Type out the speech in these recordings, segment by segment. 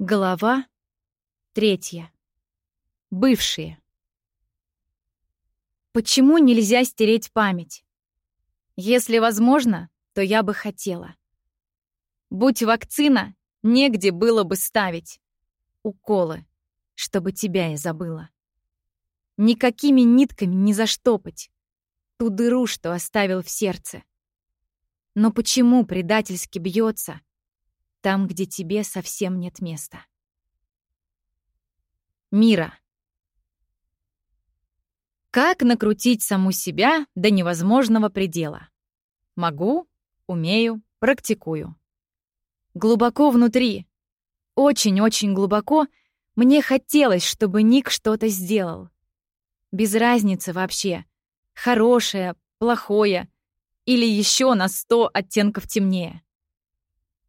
Глава третья. Бывшие. Почему нельзя стереть память? Если возможно, то я бы хотела. Будь вакцина, негде было бы ставить. Уколы, чтобы тебя я забыла. Никакими нитками не заштопать ту дыру, что оставил в сердце. Но почему предательски бьется там, где тебе совсем нет места? Мира. Как накрутить саму себя до невозможного предела? Могу, умею, практикую. Глубоко внутри, очень-очень глубоко, мне хотелось, чтобы Ник что-то сделал. Без разницы вообще, хорошее, плохое или еще на сто оттенков темнее.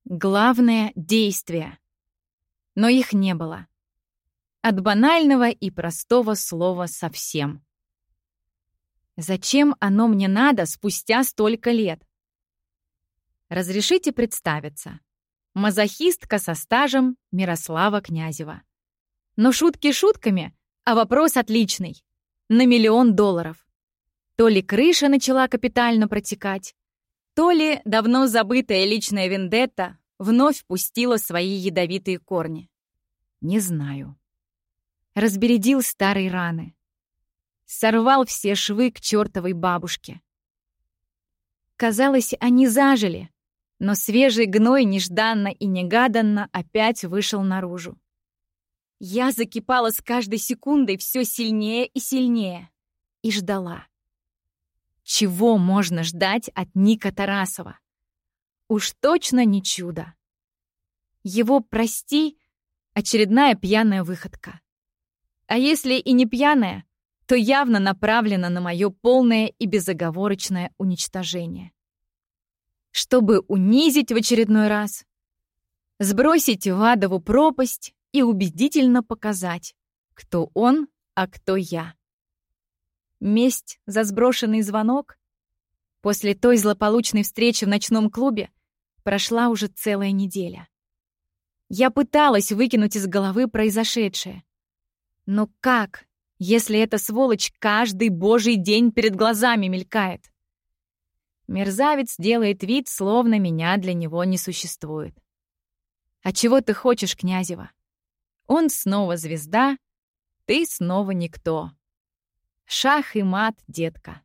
Главное — действие. Но их не было. От банального и простого слова совсем. Зачем оно мне надо спустя столько лет? Разрешите представиться. Мазохистка со стажем Мирослава Князева. Но шутки шутками, а вопрос отличный. На миллион долларов. То ли крыша начала капитально протекать, то ли давно забытая личная вендетта вновь пустила свои ядовитые корни. Не знаю. Разбередил старые раны. Сорвал все швы к чертовой бабушке. Казалось, они зажили, но свежий гной нежданно и негаданно опять вышел наружу. Я закипала с каждой секундой все сильнее и сильнее и ждала. Чего можно ждать от Ника Тарасова? Уж точно не чудо. Его «прости» — очередная пьяная выходка. А если и не пьяная, то явно направлена на мое полное и безоговорочное уничтожение. Чтобы унизить в очередной раз, сбросить в адову пропасть и убедительно показать, кто он, а кто я. Месть за сброшенный звонок? После той злополучной встречи в ночном клубе прошла уже целая неделя. Я пыталась выкинуть из головы произошедшее. Но как, если эта сволочь каждый божий день перед глазами мелькает? Мерзавец делает вид, словно меня для него не существует. А чего ты хочешь, Князева? Он снова звезда, ты снова никто. Шах и мат, детка.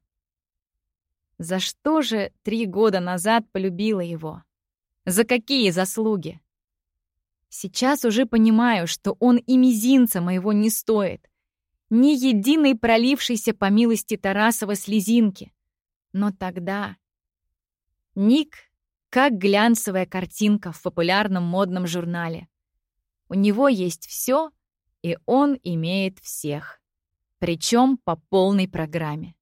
За что же три года назад полюбила его? За какие заслуги? Сейчас уже понимаю, что он и мизинца моего не стоит. Ни единой пролившейся по милости Тарасова слезинки. Но тогда... Ник как глянцевая картинка в популярном модном журнале. У него есть все, и он имеет всех причем по полной программе.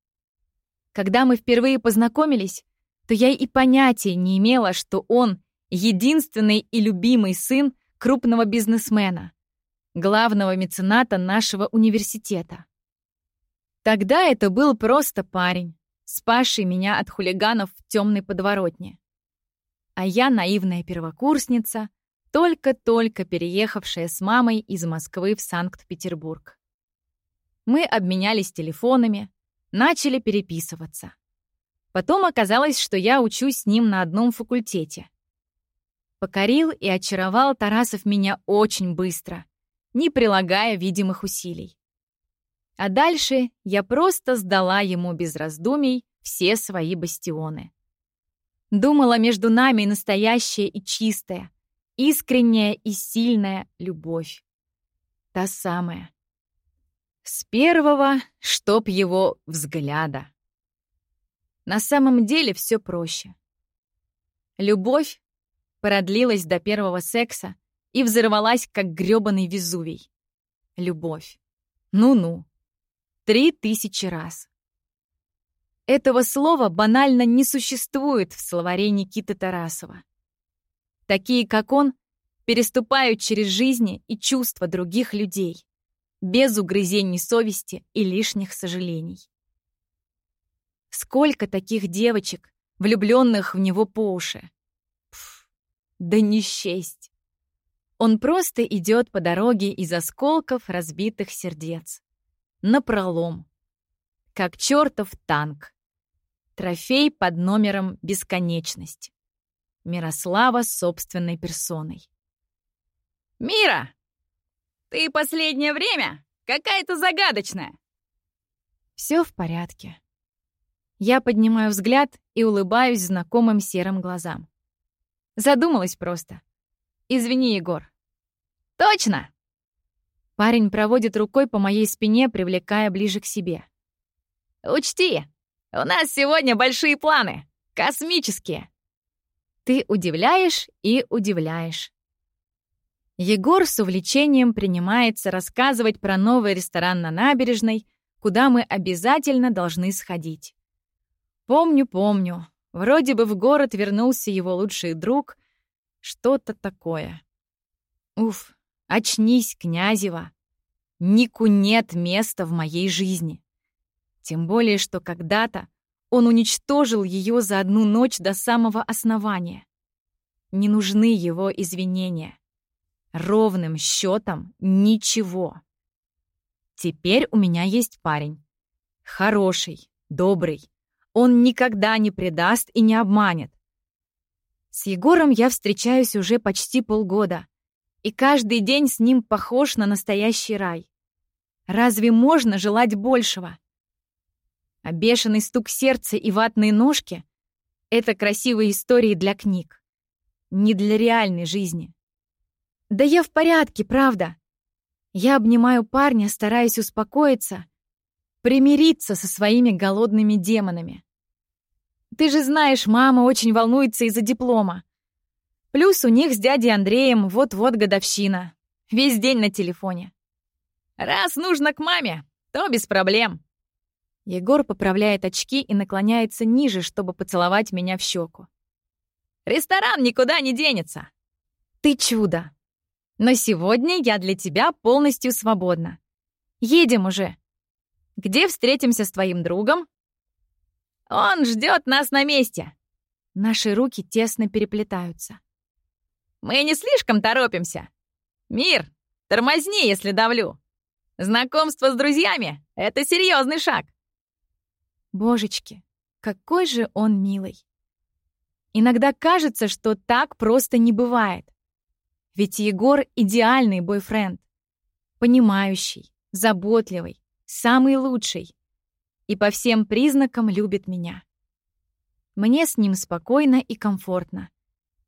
Когда мы впервые познакомились, то я и понятия не имела, что он единственный и любимый сын крупного бизнесмена, главного мецената нашего университета. Тогда это был просто парень, спасший меня от хулиганов в темной подворотне. А я наивная первокурсница, только-только переехавшая с мамой из Москвы в Санкт-Петербург. Мы обменялись телефонами, начали переписываться. Потом оказалось, что я учусь с ним на одном факультете. Покорил и очаровал Тарасов меня очень быстро, не прилагая видимых усилий. А дальше я просто сдала ему без раздумий все свои бастионы. Думала, между нами настоящая и чистая, искренняя и сильная любовь. Та самая, с первого, чтоб его взгляда. На самом деле все проще. Любовь продлилась до первого секса и взорвалась, как грёбаный Везувий. Любовь. Ну-ну. Три тысячи раз. Этого слова банально не существует в словаре Никиты Тарасова. Такие, как он, переступают через жизни и чувства других людей без угрызений совести и лишних сожалений. Сколько таких девочек, влюбленных в него по уши? Пф, да не счесть. Он просто идет по дороге из осколков разбитых сердец. Напролом. Как чертов танк. Трофей под номером «Бесконечность». Мирослава собственной персоной. «Мира! Ты последнее время какая-то загадочная!» Все в порядке. Я поднимаю взгляд и улыбаюсь знакомым серым глазам. Задумалась просто. Извини, Егор. Точно! Парень проводит рукой по моей спине, привлекая ближе к себе. Учти, у нас сегодня большие планы. Космические. Ты удивляешь и удивляешь. Егор с увлечением принимается рассказывать про новый ресторан на набережной, куда мы обязательно должны сходить. Помню, помню. Вроде бы в город вернулся его лучший друг. Что-то такое. Уф, очнись, Князева. Нику нет места в моей жизни. Тем более, что когда-то он уничтожил ее за одну ночь до самого основания. Не нужны его извинения. Ровным счетом ничего. Теперь у меня есть парень. Хороший, добрый. Он никогда не предаст и не обманет. С Егором я встречаюсь уже почти полгода, и каждый день с ним похож на настоящий рай. Разве можно желать большего? А бешеный стук сердца и ватные ножки — это красивые истории для книг, не для реальной жизни. Да я в порядке, правда. Я обнимаю парня, стараясь успокоиться, примириться со своими голодными демонами. Ты же знаешь, мама очень волнуется из-за диплома. Плюс у них с дядей Андреем вот-вот годовщина. Весь день на телефоне. Раз нужно к маме, то без проблем. Егор поправляет очки и наклоняется ниже, чтобы поцеловать меня в щеку. Ресторан никуда не денется. Ты чудо. Но сегодня я для тебя полностью свободна. Едем уже. Где встретимся с твоим другом? Он ждет нас на месте. Наши руки тесно переплетаются. Мы не слишком торопимся. Мир, тормозни, если давлю. Знакомство с друзьями — это серьезный шаг. Божечки, какой же он милый. Иногда кажется, что так просто не бывает. Ведь Егор — идеальный бойфренд. Понимающий, заботливый, самый лучший. И по всем признакам любит меня. Мне с ним спокойно и комфортно.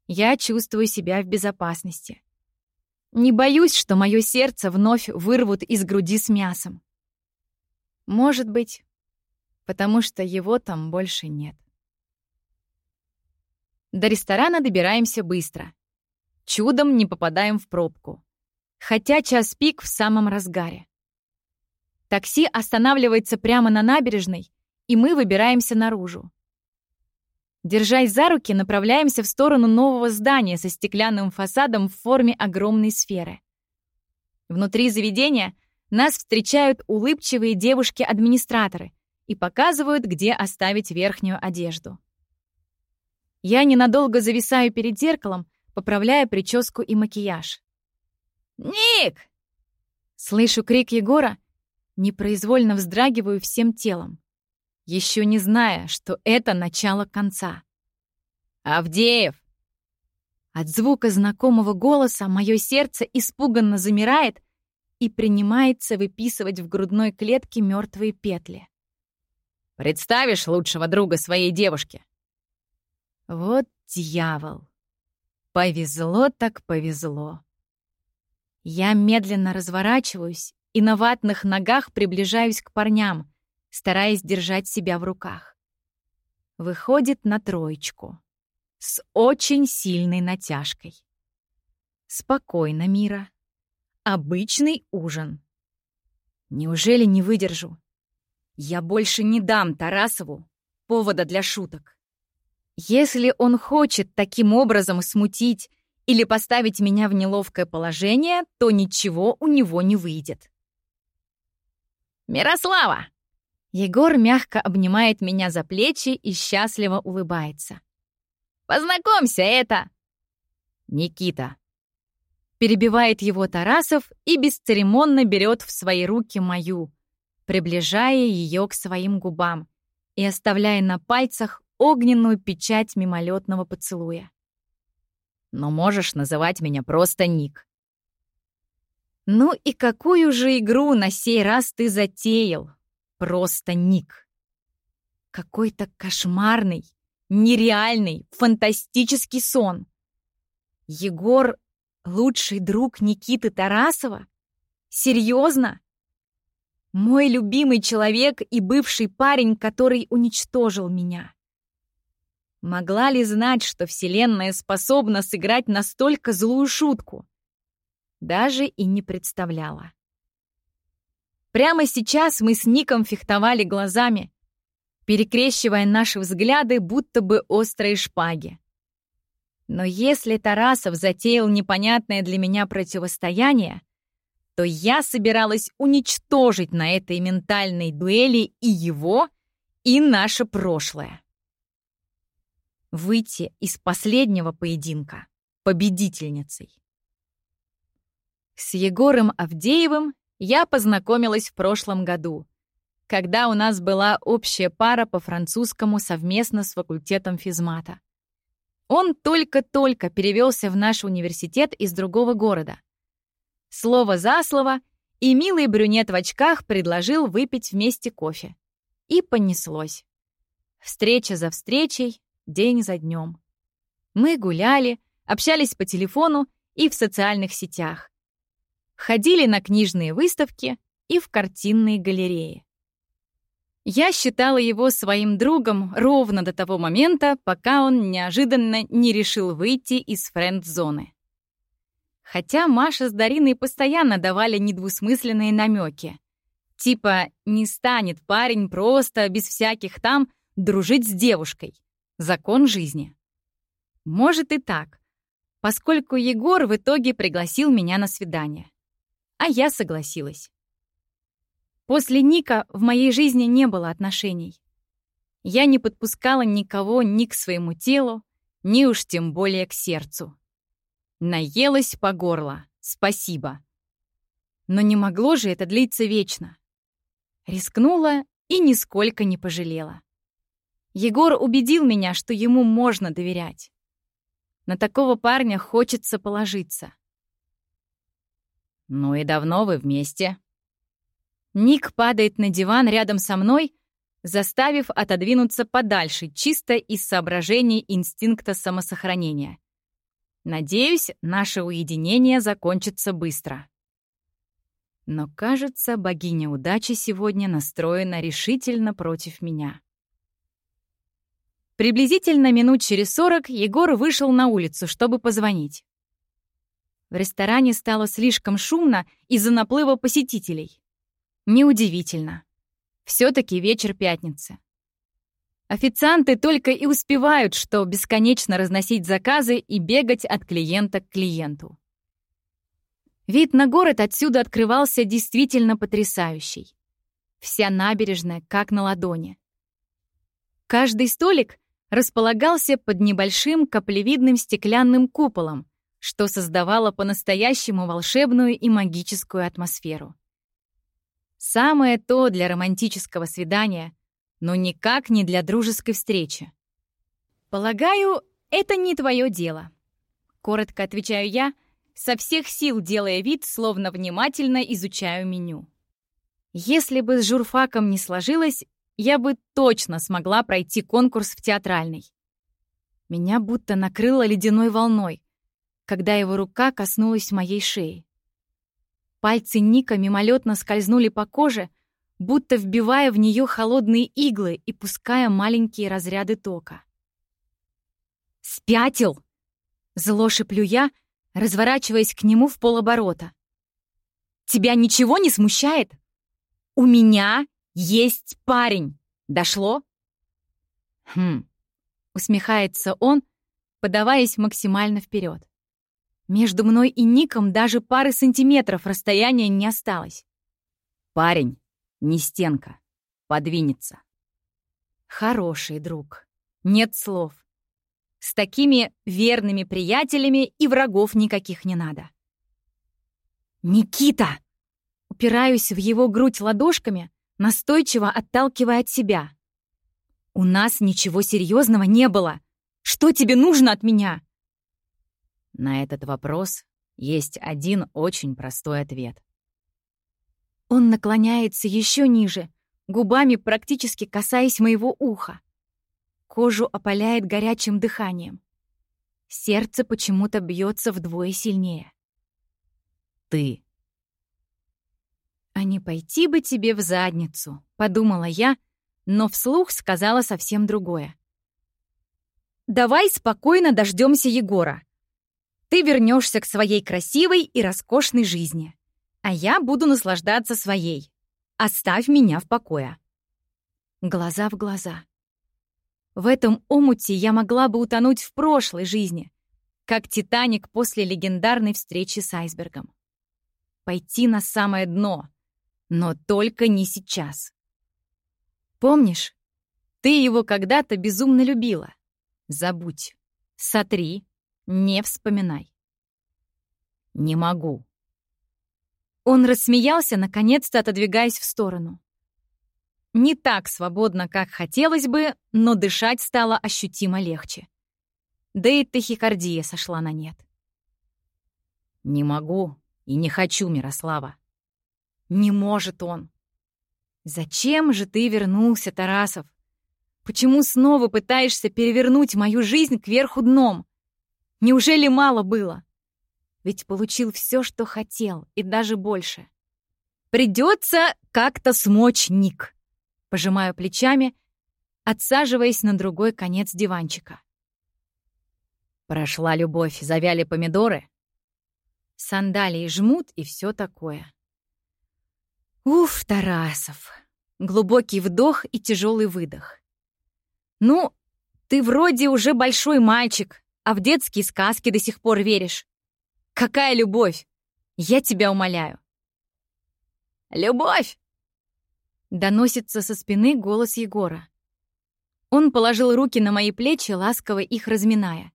Я чувствую себя в безопасности. Не боюсь, что мое сердце вновь вырвут из груди с мясом. Может быть, потому что его там больше нет. До ресторана добираемся быстро. Чудом не попадаем в пробку. Хотя час пик в самом разгаре. Такси останавливается прямо на набережной, и мы выбираемся наружу. Держась за руки, направляемся в сторону нового здания со стеклянным фасадом в форме огромной сферы. Внутри заведения нас встречают улыбчивые девушки-администраторы и показывают, где оставить верхнюю одежду. Я ненадолго зависаю перед зеркалом, поправляя прическу и макияж. «Ник!» Слышу крик Егора, непроизвольно вздрагиваю всем телом, еще не зная, что это начало конца. «Авдеев!» От звука знакомого голоса мое сердце испуганно замирает и принимается выписывать в грудной клетке мертвые петли. «Представишь лучшего друга своей девушки?» Вот дьявол! Повезло так повезло. Я медленно разворачиваюсь и на ватных ногах приближаюсь к парням, стараясь держать себя в руках. Выходит на троечку. С очень сильной натяжкой. Спокойно, Мира. Обычный ужин. Неужели не выдержу? Я больше не дам Тарасову повода для шуток. Если он хочет таким образом смутить или поставить меня в неловкое положение, то ничего у него не выйдет. «Мирослава!» Егор мягко обнимает меня за плечи и счастливо улыбается. «Познакомься, это...» «Никита». Перебивает его Тарасов и бесцеремонно берет в свои руки мою, приближая ее к своим губам и оставляя на пальцах огненную печать мимолетного поцелуя. «Но можешь называть меня просто Ник». «Ну и какую же игру на сей раз ты затеял? Просто Ник!» Какой-то кошмарный, нереальный, фантастический сон. Егор — лучший друг Никиты Тарасова? Серьезно? Мой любимый человек и бывший парень, который уничтожил меня. Могла ли знать, что Вселенная способна сыграть настолько злую шутку? Даже и не представляла. Прямо сейчас мы с Ником фехтовали глазами, перекрещивая наши взгляды, будто бы острые шпаги. Но если Тарасов затеял непонятное для меня противостояние, то я собиралась уничтожить на этой ментальной дуэли и его, и наше прошлое. Выйти из последнего поединка победительницей. С Егором Авдеевым я познакомилась в прошлом году, когда у нас была общая пара по французскому совместно с факультетом физмата. Он только-только перевелся в наш университет из другого города. Слово за слово, и милый брюнет в очках предложил выпить вместе кофе. И понеслось. Встреча за встречей, день за днем. Мы гуляли, общались по телефону и в социальных сетях. Ходили на книжные выставки и в картинные галереи. Я считала его своим другом ровно до того момента, пока он неожиданно не решил выйти из френд-зоны. Хотя Маша с Дариной постоянно давали недвусмысленные намеки. Типа, не станет парень просто, без всяких там, дружить с девушкой. Закон жизни. Может и так, поскольку Егор в итоге пригласил меня на свидание. А я согласилась. После Ника в моей жизни не было отношений. Я не подпускала никого ни к своему телу, ни уж тем более к сердцу. Наелась по горло, спасибо. Но не могло же это длиться вечно. Рискнула и нисколько не пожалела. Егор убедил меня, что ему можно доверять. На такого парня хочется положиться. «Ну и давно вы вместе?» Ник падает на диван рядом со мной, заставив отодвинуться подальше, чисто из соображений инстинкта самосохранения. Надеюсь, наше уединение закончится быстро. Но, кажется, богиня удачи сегодня настроена решительно против меня. Приблизительно минут через сорок Егор вышел на улицу, чтобы позвонить. В ресторане стало слишком шумно из-за наплыва посетителей. Неудивительно. Все-таки вечер пятницы. Официанты только и успевают, что бесконечно разносить заказы и бегать от клиента к клиенту. Вид на город отсюда открывался действительно потрясающий. Вся набережная как на ладони. Каждый столик располагался под небольшим каплевидным стеклянным куполом, что создавало по-настоящему волшебную и магическую атмосферу. Самое то для романтического свидания, но никак не для дружеской встречи. «Полагаю, это не твое дело», — коротко отвечаю я, со всех сил делая вид, словно внимательно изучаю меню. Если бы с журфаком не сложилось, я бы точно смогла пройти конкурс в театральный. Меня будто накрыло ледяной волной, когда его рука коснулась моей шеи. Пальцы Ника мимолетно скользнули по коже, будто вбивая в нее холодные иглы и пуская маленькие разряды тока. «Спятил!» — зло шеплю я, разворачиваясь к нему в полоборота. «Тебя ничего не смущает? У меня есть парень! Дошло?» «Хм...» — усмехается он, подаваясь максимально вперед. Между мной и Ником даже пары сантиметров расстояния не осталось. Парень, не стенка, подвинется. Хороший друг. Нет слов. С такими верными приятелями и врагов никаких не надо. «Никита!» Упираюсь в его грудь ладошками, настойчиво отталкивая от себя. «У нас ничего серьезного не было. Что тебе нужно от меня?» На этот вопрос есть один очень простой ответ. Он наклоняется еще ниже, губами практически касаясь моего уха. Кожу опаляет горячим дыханием. Сердце почему-то бьется вдвое сильнее. Ты. «А не пойти бы тебе в задницу», — подумала я, но вслух сказала совсем другое. «Давай спокойно дождемся Егора. Ты вернешься к своей красивой и роскошной жизни а я буду наслаждаться своей. Оставь меня в покое. Глаза в глаза. В этом омуте я могла бы утонуть в прошлой жизни, как Титаник после легендарной встречи с айсбергом. Пойти на самое дно, но только не сейчас. Помнишь, ты его когда-то безумно любила. Забудь, сотри, не вспоминай. Не могу. Он рассмеялся, наконец-то отодвигаясь в сторону. Не так свободно, как хотелось бы, но дышать стало ощутимо легче. Да и тахикардия сошла на нет. «Не могу и не хочу, Мирослава». «Не может он». «Зачем же ты вернулся, Тарасов? Почему снова пытаешься перевернуть мою жизнь кверху дном? Неужели мало было?» Ведь получил все, что хотел, и даже больше. Придется как-то смочь Ник. Пожимаю плечами, отсаживаясь на другой конец диванчика. Прошла любовь, завяли помидоры. Сандалии жмут и все такое. Уф, Тарасов. Глубокий вдох и тяжелый выдох. Ну, ты вроде уже большой мальчик, а в детские сказки до сих пор веришь. Какая любовь? Я тебя умоляю. Любовь! Доносится со спины голос Егора. Он положил руки на мои плечи, ласково их разминая.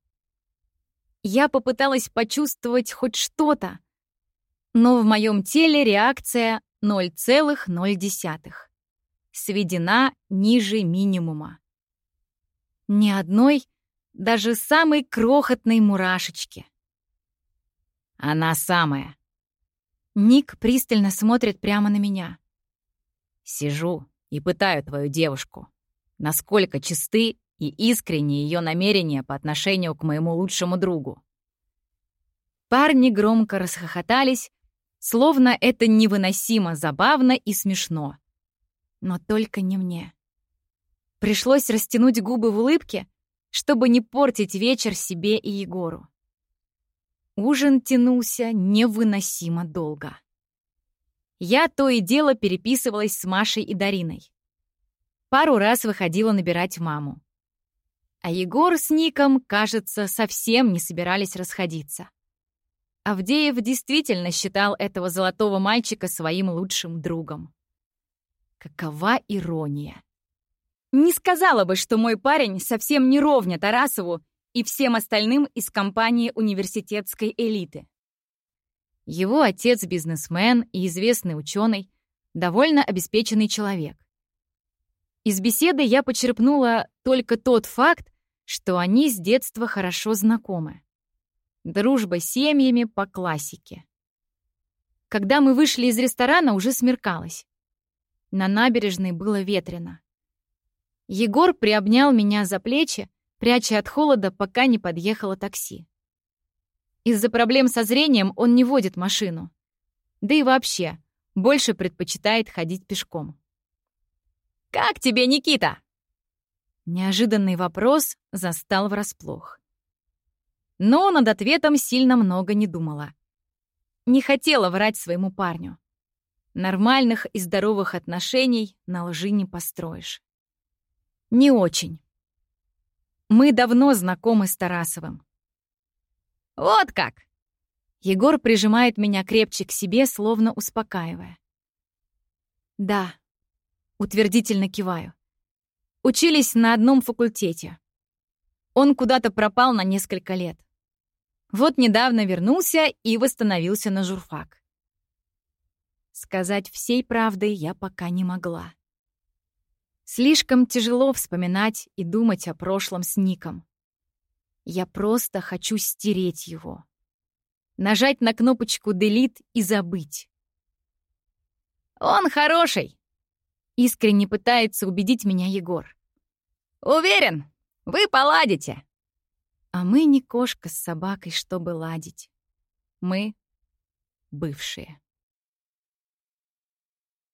Я попыталась почувствовать хоть что-то, но в моем теле реакция 0,0. Сведена ниже минимума. Ни одной, даже самой крохотной мурашечки. Она самая. Ник пристально смотрит прямо на меня. Сижу и пытаю твою девушку. Насколько чисты и искренни ее намерения по отношению к моему лучшему другу. Парни громко расхохотались, словно это невыносимо забавно и смешно. Но только не мне. Пришлось растянуть губы в улыбке, чтобы не портить вечер себе и Егору. Ужин тянулся невыносимо долго. Я то и дело переписывалась с Машей и Дариной. Пару раз выходила набирать маму. А Егор с Ником, кажется, совсем не собирались расходиться. Авдеев действительно считал этого золотого мальчика своим лучшим другом. Какова ирония! Не сказала бы, что мой парень совсем не ровня Тарасову и всем остальным из компании университетской элиты. Его отец — бизнесмен и известный ученый, довольно обеспеченный человек. Из беседы я почерпнула только тот факт, что они с детства хорошо знакомы. Дружба с семьями по классике. Когда мы вышли из ресторана, уже смеркалось. На набережной было ветрено. Егор приобнял меня за плечи, пряча от холода, пока не подъехало такси. Из-за проблем со зрением он не водит машину. Да и вообще, больше предпочитает ходить пешком. «Как тебе, Никита?» Неожиданный вопрос застал врасплох. Но над ответом сильно много не думала. Не хотела врать своему парню. Нормальных и здоровых отношений на лжи не построишь. Не очень. Мы давно знакомы с Тарасовым. Вот как! Егор прижимает меня крепче к себе, словно успокаивая. Да, утвердительно киваю. Учились на одном факультете. Он куда-то пропал на несколько лет. Вот недавно вернулся и восстановился на журфак. Сказать всей правды я пока не могла. Слишком тяжело вспоминать и думать о прошлом с Ником. Я просто хочу стереть его. Нажать на кнопочку «Delete» и забыть. «Он хороший!» Искренне пытается убедить меня Егор. «Уверен, вы поладите!» А мы не кошка с собакой, чтобы ладить. Мы бывшие.